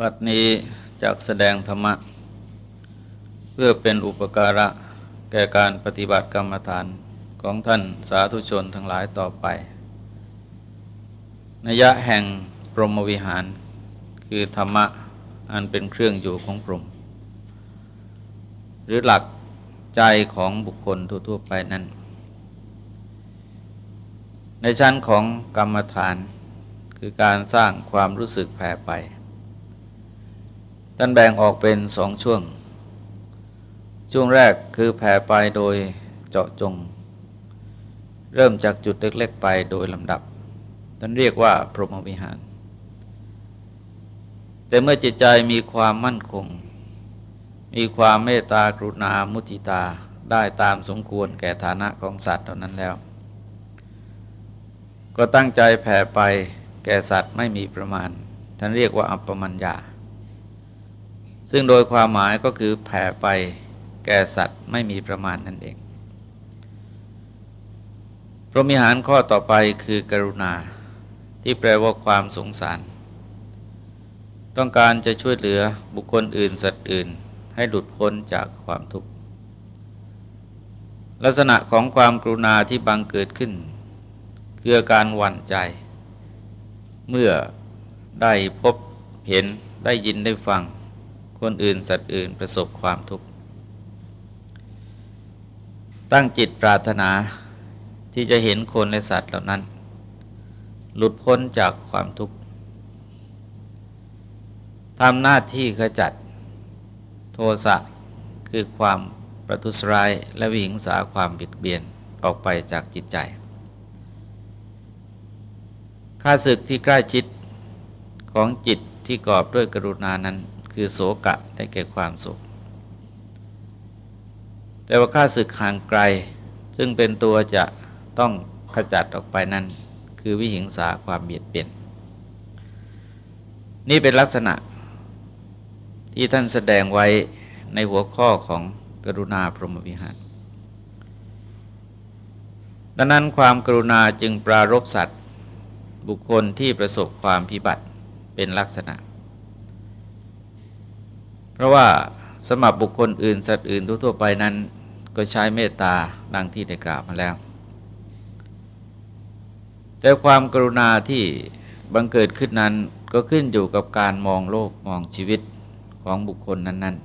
บัดนี้จากแสดงธรรมะ เพื่อเป็นอุปการะแก่การปฏิบัติกรรมฐานของท่านสาธุชนทั้งหลายต่อไปนยะแห่งพรหมวิหาร คือธรรมะอันเป็นเครื่องอยู่ของพรหมหรือหลักใจของบุคคลทั่วๆไปนั้น ในชั้นของกรรมฐานคือการสร้างความรู้สึกแผ่ไป ท่านแบ่งออกเป็นสองช่วง ช่วงแรกคือแผ่ไปโดยเจาะจง เริ่มจากจุดเล็กๆไปโดยลำดับ ท่านเรียกว่าพรหมวิหาร แต่เมื่อจิตใจมีความมั่นคง มีความเมตตากรุณามุทิตาได้ตามสมควรแก่ฐานะของสัตว์เท่านั้นแล้ว ก็ตั้งใจแผ่ไปแก่สัตว์ไม่มีประมาณ ท่านเรียกว่าอัปปมัญญา ซึ่งโดยความหมายก็คือแผ่ไปแก่สัตว์ไม่มีประมาณนั่นเองพรหมิหารข้อต่อไปคือกรุณา ที่แปลว่าความสงสาร ต้องการจะช่วยเหลือบุคคลอื่นสัตว์อื่น ให้หลุดพ้นจากความทุกข์ลักษณะของความกรุณาที่บังเกิดขึ้น คือการหวั่นใจ เมื่อได้พบเห็นได้ยินได้ฟัง คนอื่นสัตว์อื่นประสบความทุกข์ ตั้งจิตปรารถนาที่จะเห็นคนและสัตว์เหล่านั้น หลุดพ้นจากความทุกข์ทำหน้าที่ขจัดโทสะคือความประทุษร้ายและวิหิงสาความบิดเบียนออกไปจากจิตใจข้าศึกที่ใกล้ชิดของจิตที่กอบด้วยกรุณานั้น คือโศกะได้แก่ความสุขแต่ว่าข้าศึกห่างไกล ซึ่งเป็นตัวจะต้องขจัดออกไปนั้น คือวิหิงสาความเบียดเบียนนี่เป็นลักษณะที่ท่านแสดงไว้ในหัวข้อของกรุณาพรหมวิหารดังนั้นความกรุณาจึงปรารบสัตว์ บุคคลที่ประสบความพิบัติเป็นลักษณะ ราะว่าสมับบุคคลอื่นสัตว์อื่นทั่วๆไปนั้น ก็ใช้เมตตาดังที่ได้กล่าวมาแล้ว แต่ความกรุณาที่บังเกิดขึ้นนั้นก็ขึ้นอยู่กับการมองโลกมองชีวิตของบุคคลนั้น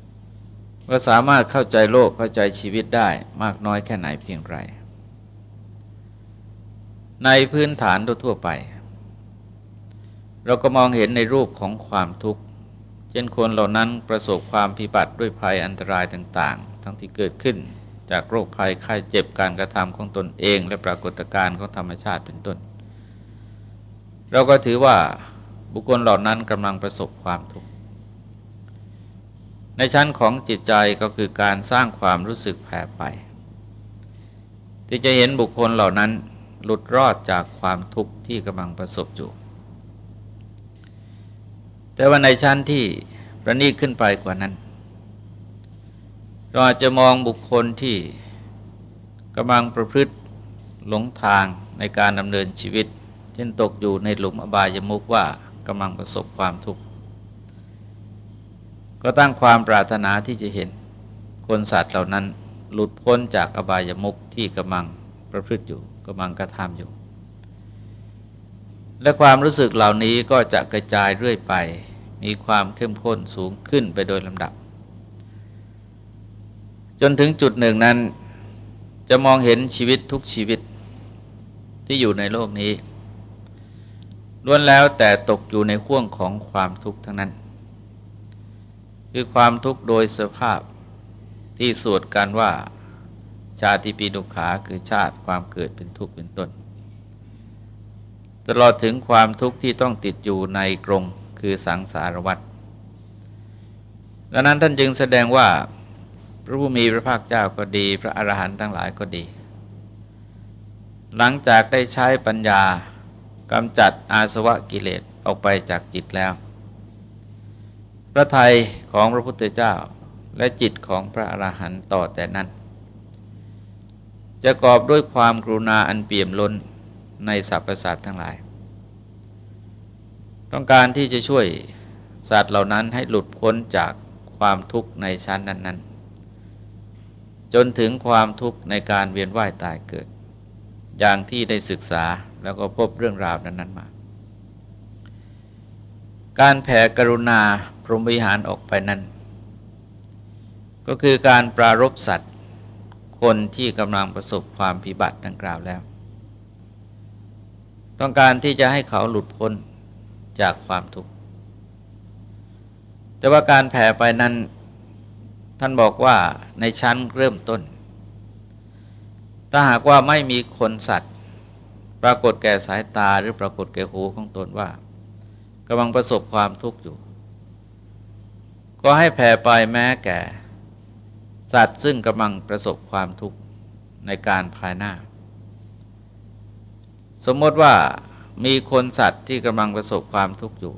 ๆ ว่าสามารถเข้าใจโลกเข้าใจชีวิตได้มากน้อยแค่ไหนเพียงไร ในพื้นฐานทั่วไป เราก็มองเห็นในรูปของความทุกข์ เช่นคนเหล่านั้นประสบความพิบัติด้วยภัยอันตรายต่าง ๆ ทั้งที่เกิดขึ้น จากโรคภัยไข้เจ็บการกระทำของตนเอง และปรากฏการณ์ของธรรมชาติเป็นต้น เราก็ถือว่าบุคคลเหล่านั้นกำลังประสบความทุกข์ในชั้นของจิตใจก็คือการสร้างความรู้สึกแผ่ไป ที่จะเห็นบุคคลเหล่านั้นหลุดรอดจากความทุกข์ที่กำลังประสบอยู่ แต่ว่าในชั้นที่ประณีตขึ้นไปกว่านั้น เราอาจจะมองบุคคลที่กำลังประพฤติหลงทางในการดำเนินชีวิต เช่นตกอยู่ในหลุมอบายมุกว่ากำลังประสบความทุกข์ ก็ตั้งความปรารถนาที่จะเห็นคนสัตว์เหล่านั้นหลุดพ้นจากอบายมุกที่กำลังประพฤติอยู่กำลังกระทำอยู่ และความรู้สึกเหล่านี้ก็จะกระจายเรื่อยไป มีความเข้มข้นสูงขึ้นไปโดยลำดับ จนถึงจุดหนึ่งนั้น จะมองเห็นชีวิตทุกชีวิตที่อยู่ในโลกนี้ล้วนแล้วแต่ตกอยู่ในข่วงของความทุกข์ทั้งนั้น คือความทุกข์โดยสภาพที่สวดกันว่าชาติปีดุขาคือชาติความเกิดเป็นทุกข์เป็นต้น ตลอดถึงความทุกข์ที่ต้องติดอยู่ในกรงคือสังสารวัฏดังนั้นท่านจึงแสดงว่า พระผู้มีพระภาคเจ้าก็ดี พระอรหันต์ทั้งหลายก็ดี หลังจากได้ใช้ปัญญากำจัดอาสวะกิเลสออกไปจากจิตแล้ว พระทัยของพระพุทธเจ้าและจิตของพระอรหันต์ต่อแต่นั้น จะกอบด้วยความกรุณาอันเปี่ยมล้น ในสรรพสัตว์ทั้งหลาย ต้องการที่จะช่วยสัตว์เหล่านั้นให้หลุดพ้นจากความทุกข์ในชั้นนั้น ๆ จนถึงความทุกข์ในการเวียนว่ายตายเกิด อย่างที่ได้ศึกษาแล้วก็พบเรื่องราวนั้น ๆ มา การแผ่กรุณาพรหมวิหารออกไปนั้น ก็คือการปรารบสัตว์คนที่กำลังประสบความพิบัติดังกล่าวแล้ว ต้องการที่จะให้เขาหลุดพ้นจากความทุกข์ แต่ว่าการแผ่ไปนั้น ท่านบอกว่าในชั้นเริ่มต้น ถ้าหากว่าไม่มีคนสัตว์ ปรากฏแก่สายตาหรือปรากฏแก่หูของตนว่ากำลังประสบความทุกข์อยู่ ก็ให้แผ่ไปแม้แก่ สัตว์ซึ่งกำลังประสบความทุกข์ในการภายหน้า สมมติว่ามีคนสัตว์ที่กำลังประสบความทุกข์อยู่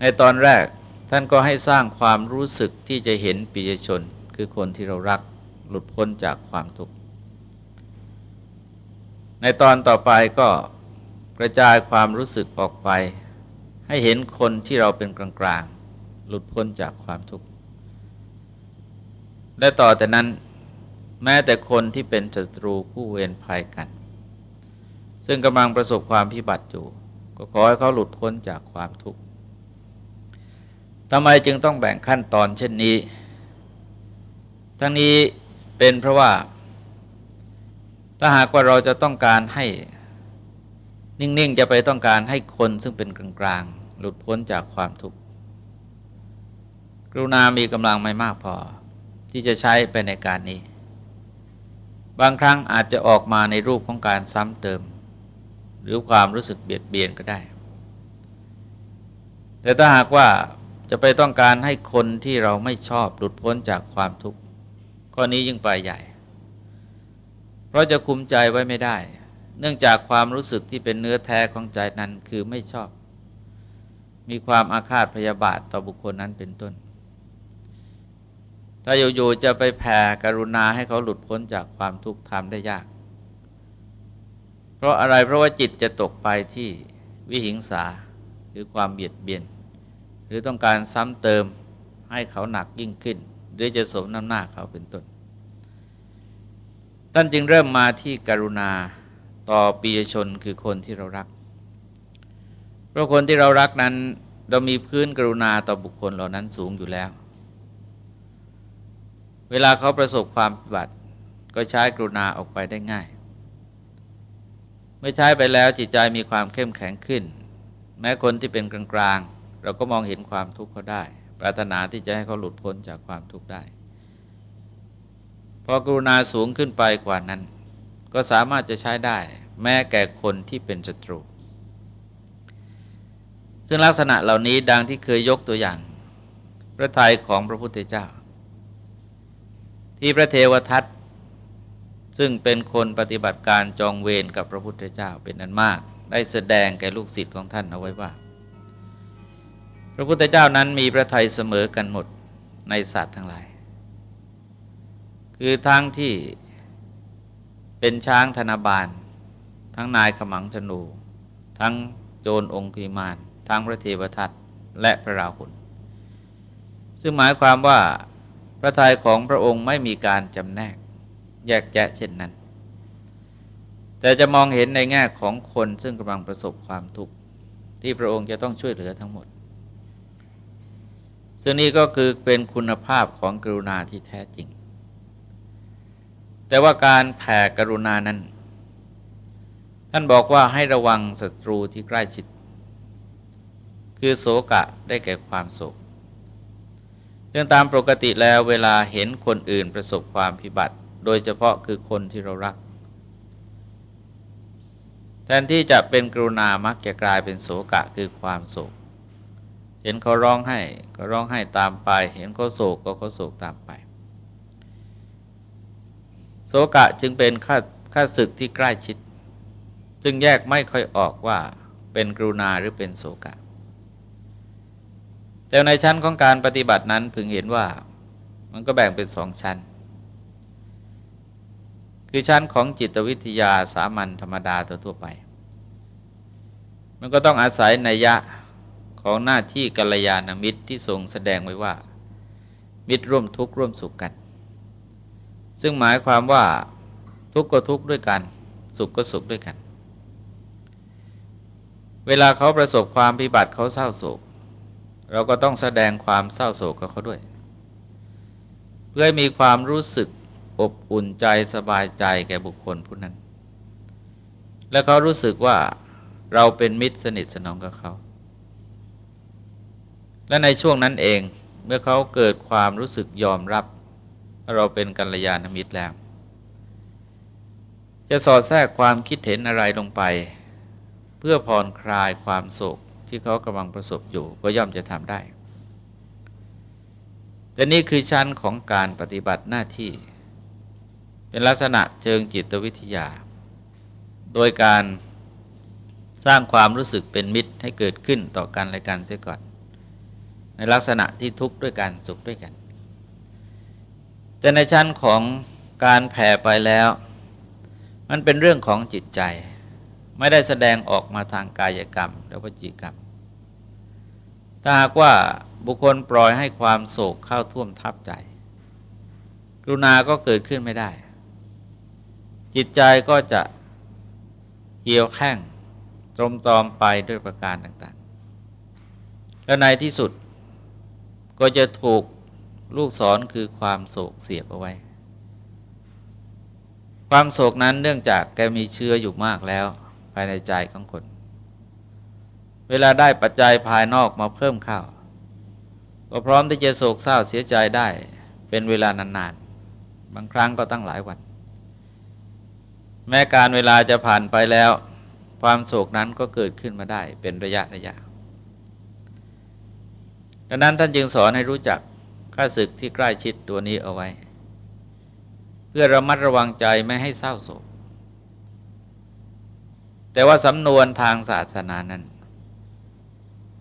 ในตอนแรกท่านก็ให้สร้างความรู้สึกที่จะเห็นปิยชน คือคนที่เรารักหลุดพ้นจากความทุกข์ ในตอนต่อไปก็กระจายความรู้สึกออกไป ให้เห็นคนที่เราเป็นกลางๆ หลุดพ้นจากความทุกข์ และต่อแต่นั้นแม้แต่คนที่เป็นศัตรูคู่เวรภัยกัน ซึ่งกำลังประสบความพิบัติอยู่ ก็ขอให้เขาหลุดพ้นจากความทุกข์ทำไมจึงต้องแบ่งขั้นตอนเช่นนี้ ทั้งนี้เป็นเพราะว่า ถ้าหากว่าเราจะต้องการให้นิ่ง ๆ จะไปต้องการให้คนซึ่งเป็นกลาง ๆ หลุดพ้นจากความทุกข์กรุณามีกำลังไม่มากพอ ที่จะใช้ไปในการนี้ บางครั้งอาจจะออกมาในรูปของการซ้ำเติม หรือความรู้สึกเบียดเบียนก็ได้ แต่ถ้าหากว่าจะไปต้องการให้คนที่เราไม่ชอบหลุดพ้นจากความทุกข์ข้อนี้ยิ่งไปใหญ่ เพราะจะคุมใจไว้ไม่ได้ เนื่องจากความรู้สึกที่เป็นเนื้อแท้ของใจนั้นคือไม่ชอบ มีความอาฆาตพยาบาทต่อบุคคลนั้นเป็นต้น ถ้าอยู่ๆจะไปแผ่กรุณาให้เขาหลุดพ้นจากความทุกข์ทำได้ยาก เพราะอะไรเพราะว่าจิตจะตกไปที่วิหิงสาหรือความเบียดเบียน หรือต้องการซ้ำเติมให้เขาหนักยิ่งขึ้น หรือจะสมน้ำหน้าเขาเป็นต้นท่านจึงเริ่มมาที่กรุณาต่อปีชนคือคนที่เรารัก เพราะคนที่เรารักนั้น เรามีพื้นกรุณาต่อบุคคลเหล่านั้นสูงอยู่แล้ว เวลาเขาประสบความปิบัติก็ใช้กรุณาออกไปได้ง่าย มื่อใช้ไปแล้วจิตใจมีความเข้มแข็งขึ้น แม้คนที่เป็นกลางเราก็มองเห็นความทุกข์เขาได้ ปรารถนาที่จะให้เขาหลุดพ้นจากความทุกข์ได้ พอกรุณาสูงขึ้นไปกว่านั้น ก็สามารถจะใช้ได้ แม้แก่คนที่เป็นศัตรู ซึ่งลักษณะเหล่านี้ดังที่เคยยกตัวอย่าง พระทัยของพระพุทธเจ้า ที่พระเทวทัต ซึ่งเป็นคนปฏิบัติการจองเวรกับพระพุทธเจ้าเป็นนันมาก ได้แสดงแก่ลูกศิษย์ของท่านเอาไว้ว่า พระพุทธเจ้านั้นมีพระทัยเสมอกันหมดในศาสตว์ทั้งหลาย คือทั้งที่เป็นช้างธนบาล ทั้งนายขมังธนู ทั้งโจรองคีมาน ทั้งพระเทวทัตและพระราหุลซึ่งหมายความว่าพระทัยของพระองค์ไม่มีการจำแนก แยกแยะเช่นนั้น แต่จะมองเห็นในแง่ของคนซึ่งกำลังประสบความทุกข์ที่พระองค์จะต้องช่วยเหลือทั้งหมด ซึ่งนี้ก็คือเป็นคุณภาพของกรุณาที่แท้จริง แต่ว่าการแผ่กรุณานั้น ท่านบอกว่าให้ระวังศัตรูที่ใกล้ชิด คือโศกะได้แก่ความโศกเรื่องตามปกติแล้วเวลาเห็นคนอื่นประสบความพิบัติ โดยเฉพาะคือคนที่เรารัก แทนที่จะเป็นกรุณามักจะกลายเป็นโศกะคือความโศก เห็นเขาร้องไห้ก็ร้องไห้ตามไป เห็นเขาโศกก็เขาโศกตามไป โศกะจึงเป็นข้าข้าศึกที่ใกล้ชิด จึงแยกไม่ค่อยออกว่าเป็นกรุณาหรือเป็นโศกะ แต่ในชั้นของการปฏิบัตินั้นพึงเห็นว่ามันก็แบ่งเป็นสองชั้น คือชั้นของจิตวิทยาสามัญธรรมดาตัวทั่วไป มันก็ต้องอาศัยนัยยะของหน้าที่กัลยาณมิตรที่ทรงแสดงไว้ว่า มิตรร่วมทุกข์ร่วมสุขกัน ซึ่งหมายความว่าทุกข์ก็ทุกข์ด้วยกัน สุขก็สุขด้วยกัน เวลาเขาประสบความพิบัติเขาเศร้าโศก เราก็ต้องแสดงความเศร้าโศกกับเขาด้วย เพื่อให้มีความรู้สึก อบอุ่นใจสบายใจแก่บุคคลผู้นั้น และเขารู้สึกว่าเราเป็นมิตรสนิทสนองกับเขา และในช่วงนั้นเองเมื่อเขาเกิดความรู้สึกยอมรับว่าเราเป็นกัลยาณมิตรแล้ว จะสอดแทรกความคิดเห็นอะไรลงไป เพื่อผ่อนคลายความโศกที่เขากำลังประสบอยู่ก็ย่อมจะทำได้แต่นี่คือชั้นของการปฏิบัติหน้าที่ เป็นลักษณะเชิงจิตวิทยา โดยการสร้างความรู้สึกเป็นมิตรให้เกิดขึ้นต่อกันและกันเสียก่อน ในลักษณะที่ทุกข์ด้วยกันสุขด้วยกัน แต่ในชั้นของการแผ่ไปแล้ว มันเป็นเรื่องของจิตใจ ไม่ได้แสดงออกมาทางกายกรรมและวจีกรรมถ้าหากว่าบุคคลปล่อยให้ความโศกเข้าท่วมทับใจ กรุณาก็เกิดขึ้นไม่ได้ จิตใจก็จะเหี่ยวแข้งตรมตอมไปด้วยประการต่างๆ และในที่สุดก็จะถูกลูกศรคือความโศกเสียบเอาไว้ ความโศกนั้นเนื่องจากแกมีเชื้ออยู่มากแล้วภายในใจของคน เวลาได้ปัจจัยภายนอกมาเพิ่มข้าวก็พร้อมที่จะโศกเศร้าเสียใจได้เป็นเวลานานๆ บางครั้งก็ตั้งหลายวัน แม้การเวลาจะผ่านไปแล้ว ความโศกนั้นก็เกิดขึ้นมาได้เป็นระยะระยะ ดังนั้นท่านจึงสอนให้รู้จักข้าศึกที่ใกล้ชิดตัวนี้เอาไว้ เพื่อระมัดระวังใจไม่ให้เศร้าโศก แต่ว่าสำนวนทางศาสนานั้น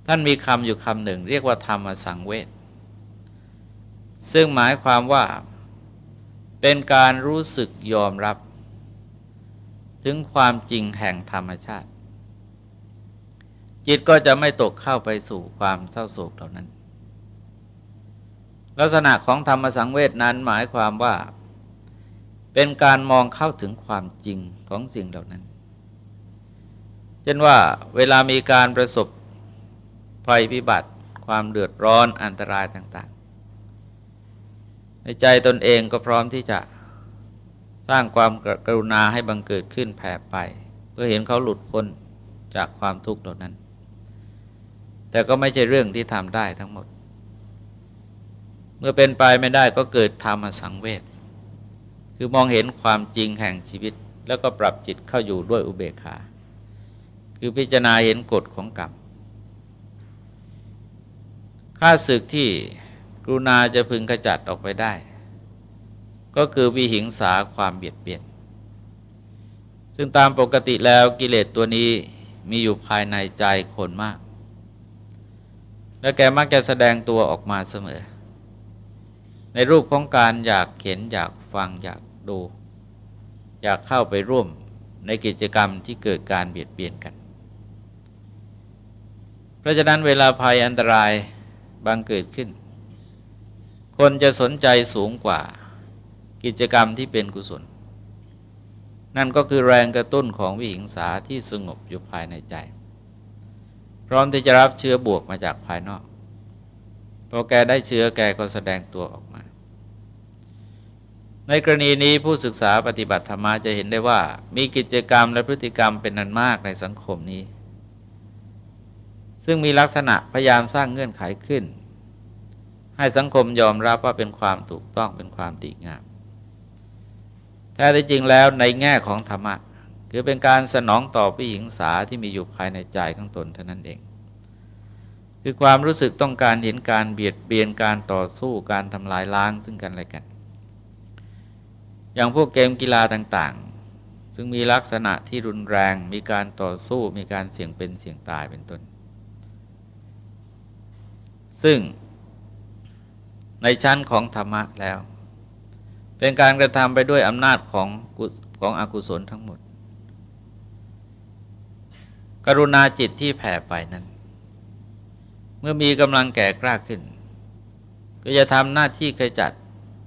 ท่านมีคำอยู่คำหนึ่ง เรียกว่าธรรมสังเวชซึ่งหมายความว่าเป็นการรู้สึกยอมรับ ถึงความจริงแห่งธรรมชาติ จิตก็จะไม่ตกเข้าไปสู่ความเศร้าโศกเหล่านั้น ลักษณะของธรรมสังเวชนั้นหมายความว่า เป็นการมองเข้าถึงความจริงของสิ่งเหล่านั้น เช่นว่าเวลามีการประสบภัยพิบัติ ความเดือดร้อนอันตรายต่าง ๆ ในใจตนเองก็พร้อมที่จะ ร้างความกรุณาให้บังเกิดขึ้นแผ่ไป เพื่อเห็นเขาหลุดพ้นจากความทุกข์เหล่านั้น แต่ก็ไม่ใช่เรื่องที่ทำได้ทั้งหมด เมื่อเป็นไปไม่ได้ก็เกิดธรรมสังเวชคือมองเห็นความจริงแห่งชีวิต แล้วก็ปรับจิตเข้าอยู่ด้วยอุเบกขา คือพิจารณาเห็นกฎของกรรมค่าศึกที่กรุณาจะพึงขจัดออกไปได้ ก็คือวิหิงสาความเบียดเบียน ซึ่งตามปกติแล้วกิเลสตัวนี้มีอยู่ภายในใจคนมาก และแกมักจะแสดงตัวออกมาเสมอ ในรูปของการอยากเห็นอยากฟังอยากดู อยากเข้าไปร่วมในกิจกรรมที่เกิดการเบียดเบียนกัน เพราะฉะนั้นเวลาภัยอันตรายบางเกิดขึ้น คนจะสนใจสูงกว่า กิจกรรมที่เป็นกุศล นั่นก็คือแรงกระตุ้นของวิหิงสาที่สงบอยู่ภายในใจ พร้อมที่จะรับเชื้อบวกมาจากภายนอกพอแกได้เชื้อแกก็แสดงตัวออกมา ในกรณีนี้ผู้ศึกษาปฏิบัติธรรมจะเห็นได้ว่า มีกิจกรรมและพฤติกรรมเป็นนันมากในสังคมนี้ ซึ่งมีลักษณะพยายามสร้างเงื่อนไขขึ้น ให้สังคมยอมรับว่าเป็นความถูกต้องเป็นความดีงาม แท้จริงแล้วในแง่ของธรรมะคือเป็นการสนองตอบวิหิงสาที่มีอยู่ภายในใจของตนเท่านั้นเอง คือความรู้สึกต้องการเห็นการเบียดเบียนการต่อสู้การทำลายล้างซึ่งกันและกัน อย่างพวกเกมกีฬาต่างๆ ซึ่งมีลักษณะที่รุนแรง มีการต่อสู้มีการเสี่ยงเป็นเสี่ยงตายเป็นต้น ซึ่งในชั้นของธรรมะแล้ว เป็นการกระทำไปด้วยอำนาจของของอกุศลทั้งหมด กรุณาจิตที่แผ่ไปนั้น เมื่อมีกำลังแก่กล้าขึ้น ก็จะทำหน้าที่ขจัด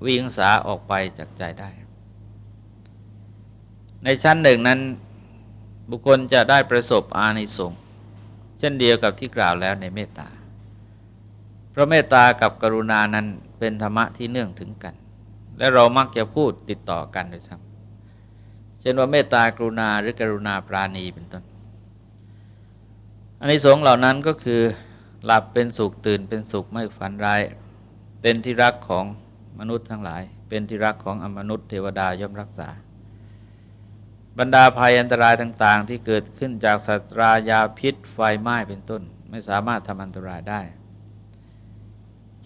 วิงสาออกไปจากใจได้ ในชั้นหนึ่งนั้น บุคคลจะได้ประสบอานิสงส์เช่นเดียวกับที่กล่าวแล้วในเมตตา เพราะเมตตากับกรุณานั้นเป็นธรรมะที่เนื่องถึงกัน และเรามักจะพูดติดต่อกันด้วยซ้ำเช่นว่าเมตตากรุณาหรือกรุณาปราณีเป็นต้นอานิสงส์เหล่านั้นก็คือหลับเป็นสุขตื่นเป็นสุขไม่ฝันร้าย เป็นที่รักของมนุษย์ทั้งหลาย เป็นที่รักของอมนุษย์เทวดาย่อมรักษา บรรดาภัยอันตรายต่าง ๆ ที่เกิดขึ้นจากสัตรายาพิษไฟไหม้เป็นต้น ไม่สามารถทำอันตรายได้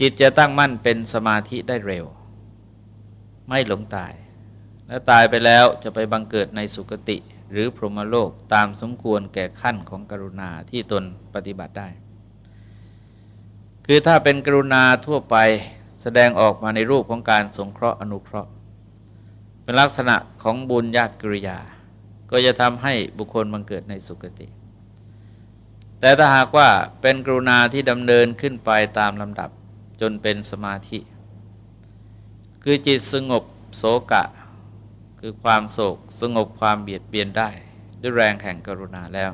จิตจะตั้งมั่นเป็นสมาธิได้เร็ว ไม่หลงตาย และตายไปแล้วจะไปบังเกิดในสุคติ หรือพรหมโลกตามสมควรแก่ขั้นของกรุณาที่ตนปฏิบัติได้ คือถ้าเป็นกรุณาทั่วไปแสดงออกมาในรูปของการสงเคราะห์อนุเคราะห์ เป็นลักษณะของบุญญาติกริยา ก็จะทำให้บุคคลบังเกิดในสุคติ แต่ถ้าหากว่าเป็นกรุณาที่ดำเนินขึ้นไปตามลำดับจนเป็นสมาธิ คือจิตสงบโสกะ คือความโศกสงบความเบียดเบียนได้ ด้วยแรงแห่งกรุณาแล้ว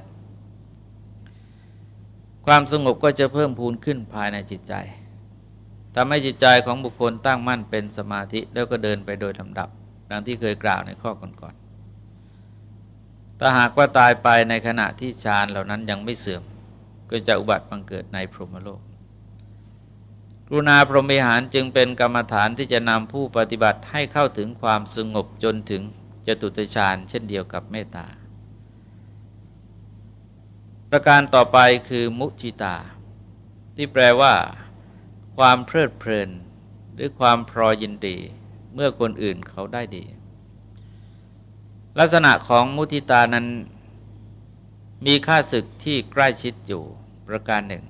ความสงบก็จะเพิ่มพูนขึ้นภายในจิตใจทำให้จิตใจของบุคคลตั้งมั่นเป็นสมาธิแล้วก็เดินไปโดยลำดับ ดังที่เคยกล่าวในข้อก่อนๆถ้าหากว่าตายไปในขณะที่ฌานเหล่านั้นยังไม่เสื่อม ก็จะอุบัติบังเกิดในพรหมโลก รุณาพรหมิหารจึงเป็นกรรมฐานที่จะนำผู้ปฏิบัติให้เข้าถึงความสงบจนถึงจตุตฌานเช่นเดียวกับเมตตา ประการต่อไปคือมุจิตา ที่แปลว่า ความเพลิดเพลิน หรือความพรอยินดี เมื่อคนอื่นเขาได้ดี ลักษณะของมุทิตานั้น มีค่าศึกที่ใกล้ชิดอยู่ประการหนึ่ง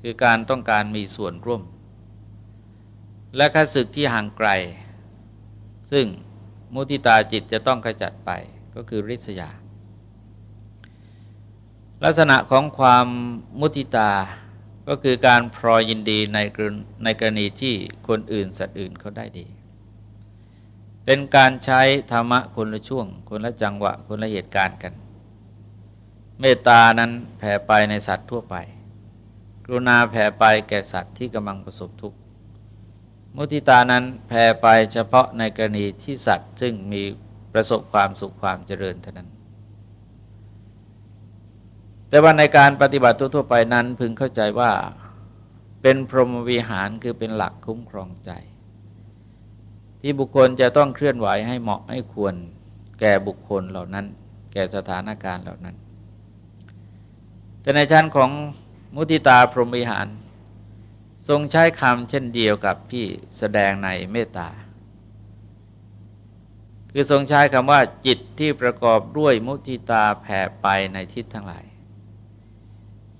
คือการต้องการมีส่วนร่วม และข้าศึกที่ห่างไกล ซึ่งมุติตาจิตจะต้องขจัดไปก็คือริษยา ลักษณะของความมุติตาก็คือการพรอยยินดีในในกรณีที่คนอื่นสัตว์อื่นเขาได้ดี เป็นการใช้ธรรมะคนละช่วง คนละจังหวะ คนละเหตุการณ์กัน เมตตานั้นแผ่ไปในสัตว์ทั่วไป กรุณาแผ่ไปแก่สัตว์ที่กำลังประสบทุกข์ มุติตานั้นแผ่ไปเฉพาะในกรณีที่สัตว์ ซึ่งมีประสบความสุขความเจริญเท่านั้น แต่ว่าในการปฏิบัติทั่วไปนั้นพึงเข้าใจว่าเป็นพรหมวิหารคือเป็นหลักคุ้มครองใจ ที่บุคคลจะต้องเคลื่อนไหวให้เหมาะให้ควรแก่บุคคลเหล่านั้น แก่สถานการณ์เหล่านั้น แต่ในชั้นของมุติตาพรหมวิหาร ทรงใช้คำเช่นเดียวกับที่แสดงในเมตตา คือทรงใช้คำว่าจิตที่ประกอบด้วยมุติตาแผ่ไปในทิศทั้งหลาย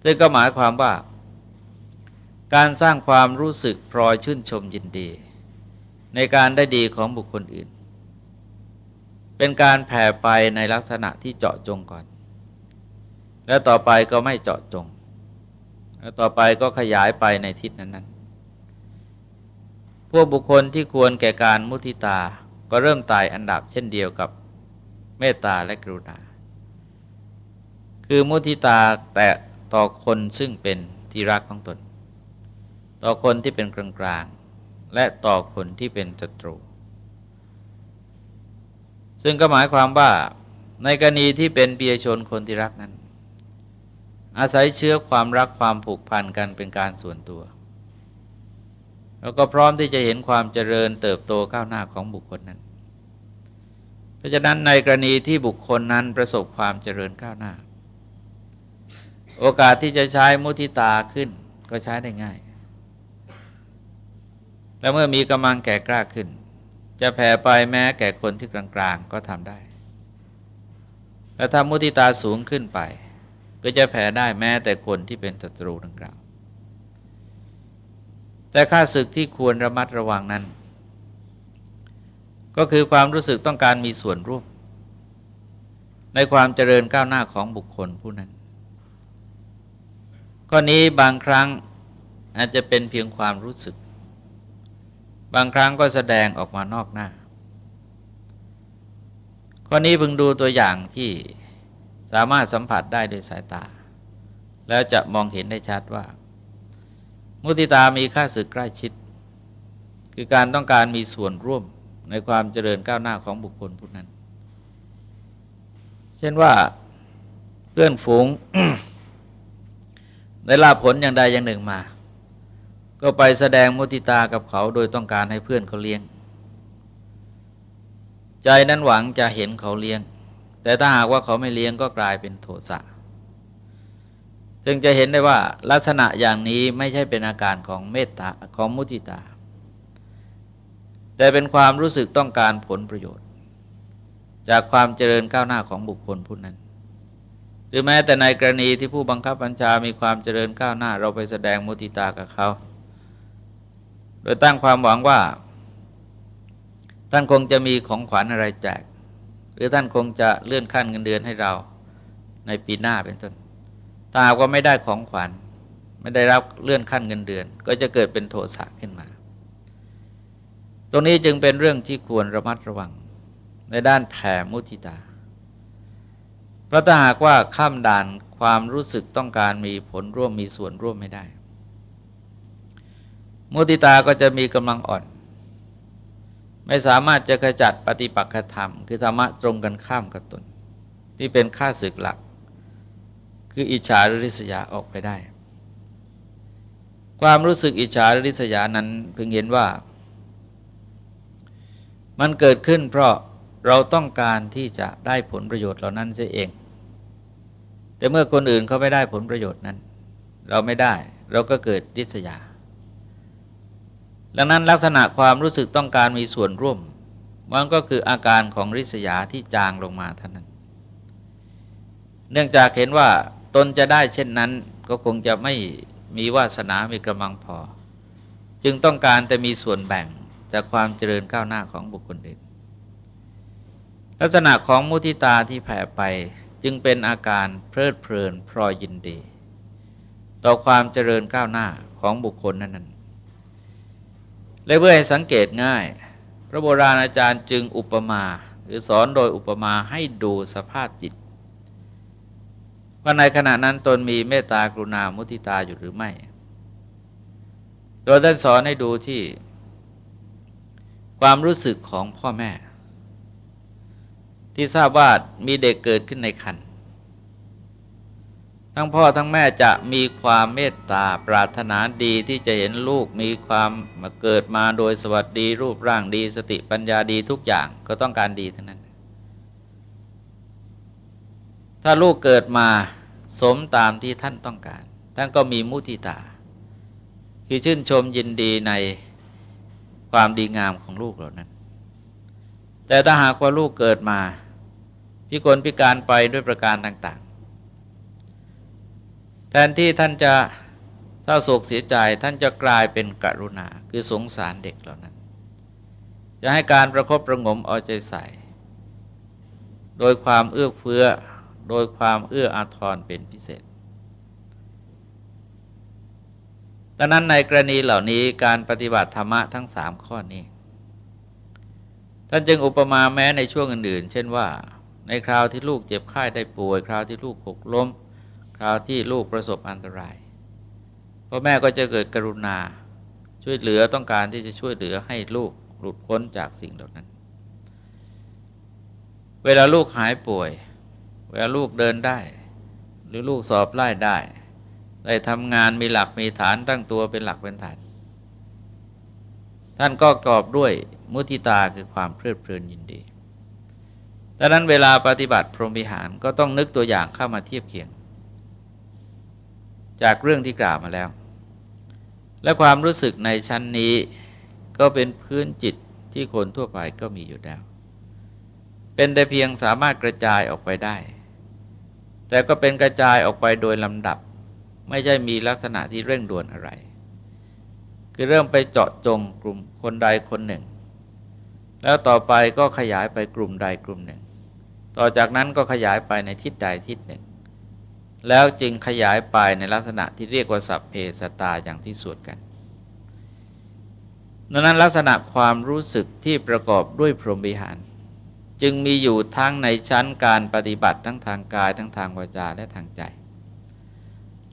ซึ่งก็หมายความว่า การสร้างความรู้สึกพลอยชื่นชมยินดี ในการได้ดีของบุคคลอื่น เป็นการแผ่ไปในลักษณะที่เจาะจงก่อน และต่อไปก็ไม่เจาะจง แล้วต่อไปก็ขยายไปในทิศนั้นๆ พวกบุคคลที่ควรแก่การมุทิตาก็เริ่มตายอันดับเช่นเดียวกับเมตตาและกรุณา คือมุทิตาแต่ต่อคนซึ่งเป็นที่รักของตน ต่อคนที่เป็นกลางๆ และต่อคนที่เป็นศัตรู ซึ่งก็หมายความว่าในกรณีที่เป็นเปียชนคนที่รักนั้น อาศัยเชื้อความรักความผูกพันกันเป็นการส่วนตัว แล้วก็พร้อมที่จะเห็นความเจริญเติบโตก้าวหน้าของบุคคลนั้น เพราะฉะนั้นในกรณีที่บุคคลนั้นประสบความเจริญก้าวหน้า โอกาสที่จะใช้มุทิตาขึ้นก็ใช้ได้ง่าย และเมื่อมีกำลังแก่กล้าขึ้น จะแผ่ไปแม้แก่คนที่กลางๆก็ทำได้ และถ้ามุทิตาสูงขึ้นไป ก็จะแผ่ได้แม้แต่คนที่เป็นศัตรูดังกล่าว แต่ค่าศึกที่ควรระมัดระวังนั้น ก็คือความรู้สึกต้องการมีส่วนร่วม ในความเจริญก้าวหน้าของบุคคลผู้นั้น ข้อนี้บางครั้งอาจจะเป็นเพียงความรู้สึก บางครั้งก็แสดงออกมานอกหน้า ข้อนี้พึงดูตัวอย่างที่ สามารถสัมผัสได้โดยสายตา แล้วจะมองเห็นได้ชัดว่า มุติตามีค่าสึกใกล้ชิด คือการต้องการมีส่วนร่วมในความเจริญก้าวหน้าของบุคคลผู้นั้น เช่นว่าเพื่อนฝูงได้ลาผลอย่างใดอย่างหนึ่งมา ก็ไปแสดงมุติตากับเขาโดยต้องการให้เพื่อนเขาเลี้ยง ใจนั้นหวังจะเห็นเขาเลี้ยง แต่ถ้าหากว่าเขาไม่เลี้ยงก็กลายเป็นโทสะจึงจะเห็นได้ว่าลักษณะอย่างนี้ไม่ใช่เป็นอาการของเมตตาของมุติตา แต่เป็นความรู้สึกต้องการผลประโยชน์ จากความเจริญก้าวหน้าของบุคคลผู้นั้น หรือแม้แต่ในกรณีที่ผู้บังคับบัญชามีความเจริญก้าวหน้า เราไปแสดงมุติตากับเขา โดยตั้งความหวังว่า ท่านคงจะมีของขวัญอะไรแจก หรือท่านคงจะเลื่อนขั้นเงินเดือนให้เราในปีหน้าเป็นต้นถ้ากว่าไม่ได้ของขวัญ ไม่ได้รับเลื่อนขั้นเงินเดือน ก็จะเกิดเป็นโทสะขึ้นมา ตรงนี้จึงเป็นเรื่องที่ควรระมัดระวัง ในด้านแผ่มุติตา เพราะถ้าหากว่าข้ามด่านความรู้สึกต้องการมีผลร่วมมีส่วนร่วมไม่ได้ มุติตาก็จะมีกำลังอ่อน ไม่สามารถจะขจัดปฏิปักษธรรม คือธรรมะตรงกันข้ามกับตน ที่เป็นค่าศึกหลัก คืออิจฉาหรือริษยาออกไปได้ ความรู้สึกอิจฉาหรือริษยานั้นพึงเห็นว่า มันเกิดขึ้นเพราะเราต้องการที่จะได้ผลประโยชน์เหล่านั้นเสียเอง แต่เมื่อคนอื่นเขาไม่ได้ผลประโยชน์นั้น เราไม่ได้ เราก็เกิดริษยา ดังนั้นลักษณะความรู้สึกต้องการมีส่วนร่วม มันก็คืออาการของริษยาที่จางลงมาเท่านั้น เนื่องจากเห็นว่าตนจะได้เช่นนั้นก็คงจะไม่มีวาสนา มีกำลังพอ จึงต้องการแต่มีส่วนแบ่งจากความเจริญก้าวหน้าของบุคคลอื่น ลักษณะของมุทิตาที่แผ่ไปจึงเป็นอาการเพลิดเพลินพรอยยินดี ต่อความเจริญก้าวหน้าของบุคคลนั้นน และเพื่อให้สังเกตง่าย พระโบราณอาจารย์จึงอุปมาหรือสอนโดยอุปมาให้ดูสภาพจิตว่าในขณะนั้นตนมีเมตตากรุณามุทิตาอยู่หรือไม่ โดยท่านสอนให้ดูที่ ความรู้สึกของพ่อแม่ ที่ทราบว่ามีเด็กเกิดขึ้นในคัน ทั้งพ่อทั้งแม่จะมีความเมตตาปรารถนาดีที่จะเห็นลูกมีความมาเกิดมาโดยสวัสดีรูปร่างดีสติปัญญาดีทุกอย่างก็ต้องการดีทั้งนั้น ถ้าลูกเกิดมาสมตามที่ท่านต้องการ ท่านก็มีมุทิตา คือชื่นชมยินดีในความดีงามของลูกเหล่านั้น แต่ถ้าหากว่าลูกเกิดมา พิกลพิการไปด้วยประการต่าง นที่ท่านจะเศร้าโศกเสียใจท่านจะกลายเป็นกรุณา คือสงสารเด็กเหล่านั้น จะให้การประคบประงมเอาใจใส่ โดยความเอื้อเฟื้อ โดยความเอื้ออาทรเป็นพิเศษดังนั้นในกรณีเหล่านี้การปฏิบัติธรรมะทั้งสามข้อนี้ ท่านจึงอุปมาแม้ในช่วงอื่นๆ เช่นว่า ในคราวที่ลูกเจ็บไข้ได้ป่วย คราวที่ลูกหกล้ม คราวที่ลูกประสบอันตรายพ่อแม่ก็จะเกิดกรุณาช่วยเหลือต้องการที่จะช่วยเหลือให้ลูกหลุดพ้นจากสิ่งเหล่านั้น เวลาลูกหายป่วย เวลาลูกเดินได้ หรือลูกสอบไล่ได้ ได้ทำงานมีหลักมีฐานตั้งตัวเป็นหลักเป็นฐาน ท่านก็กอบด้วยมุติตาคือความเพลิดเพลินยินดีดังนั้นเวลาปฏิบัติพรหมิหารก็ต้องนึกตัวอย่างเข้ามาเทียบเคียง จากเรื่องที่กล่าวมาแล้ว และความรู้สึกในชั้นนี้ก็เป็นพื้นจิตที่คนทั่วไปก็มีอยู่แล้ว เป็นแต่เพียงสามารถกระจายออกไปได้ แต่ก็เป็นกระจายออกไปโดยลำดับ ไม่ใช่มีลักษณะที่เร่งด่วนอะไร คือเริ่มไปเจาะจงกลุ่มคนใดคนหนึ่ง แล้วต่อไปก็ขยายไปกลุ่มใดกลุ่มหนึ่ง ต่อจากนั้นก็ขยายไปในทิศใดทิศหนึ่ง แล้วจึงขยายไปในลักษณะที่เรียกว่าสัพเพสตาอย่างที่สวดกันดังนั้นลักษณะความรู้สึกที่ประกอบด้วยพรหมวิหาร จึงมีอยู่ทั้งในชั้นการปฏิบัติทั้งทางกายทั้งทางวาจาและทางใจ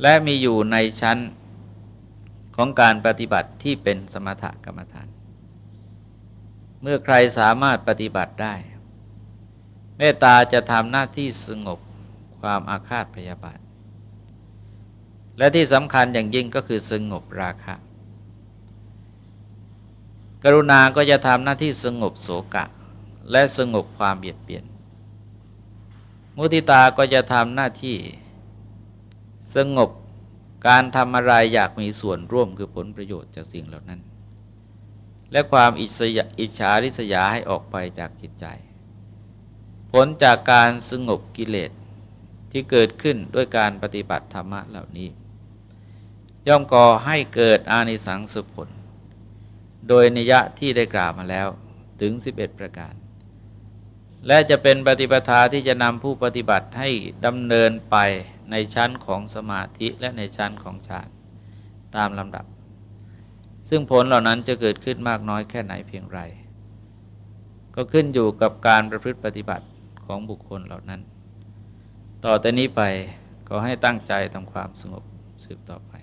และมีอยู่ในชั้นของการปฏิบัติที่เป็นสมถกรรมฐาน เมื่อใครสามารถปฏิบัติได้ เมตตาจะทำหน้าที่สงบ ความอาฆาตพยาบาท และที่สำคัญอย่างยิ่งก็คือสงบราคะ กรุณาก็จะทำหน้าที่สงบโศกะ และสงบความเบียดเบียน มุติตาก็จะทำหน้าที่สงบการทำอะไรอยากมีส่วนร่วมคือผลประโยชน์จากสิ่งเหล่านั้น และความอิจฉาริษยาให้ออกไปจากจิตใจ ผลจากการสงบกิเลส ที่เกิดขึ้นด้วยการปฏิบัติธรรมะเหล่านี้ ย่อมก่อให้เกิดอานิสังสผล โดยนิยะที่ได้กล่าวมาแล้วถึง 11 ประการ และจะเป็นปฏิปทาที่จะนำผู้ปฏิบัติให้ดำเนินไปในชั้นของสมาธิและในชั้นของฌานตามลำดับ ซึ่งผลเหล่านั้นจะเกิดขึ้นมากน้อยแค่ไหนเพียงไร ก็ขึ้นอยู่กับการประพฤติปฏิบัติของบุคคลเหล่านั้น ต่อแต่นี้ไปก็ให้ตั้งใจทำความสงบสืบต่อไป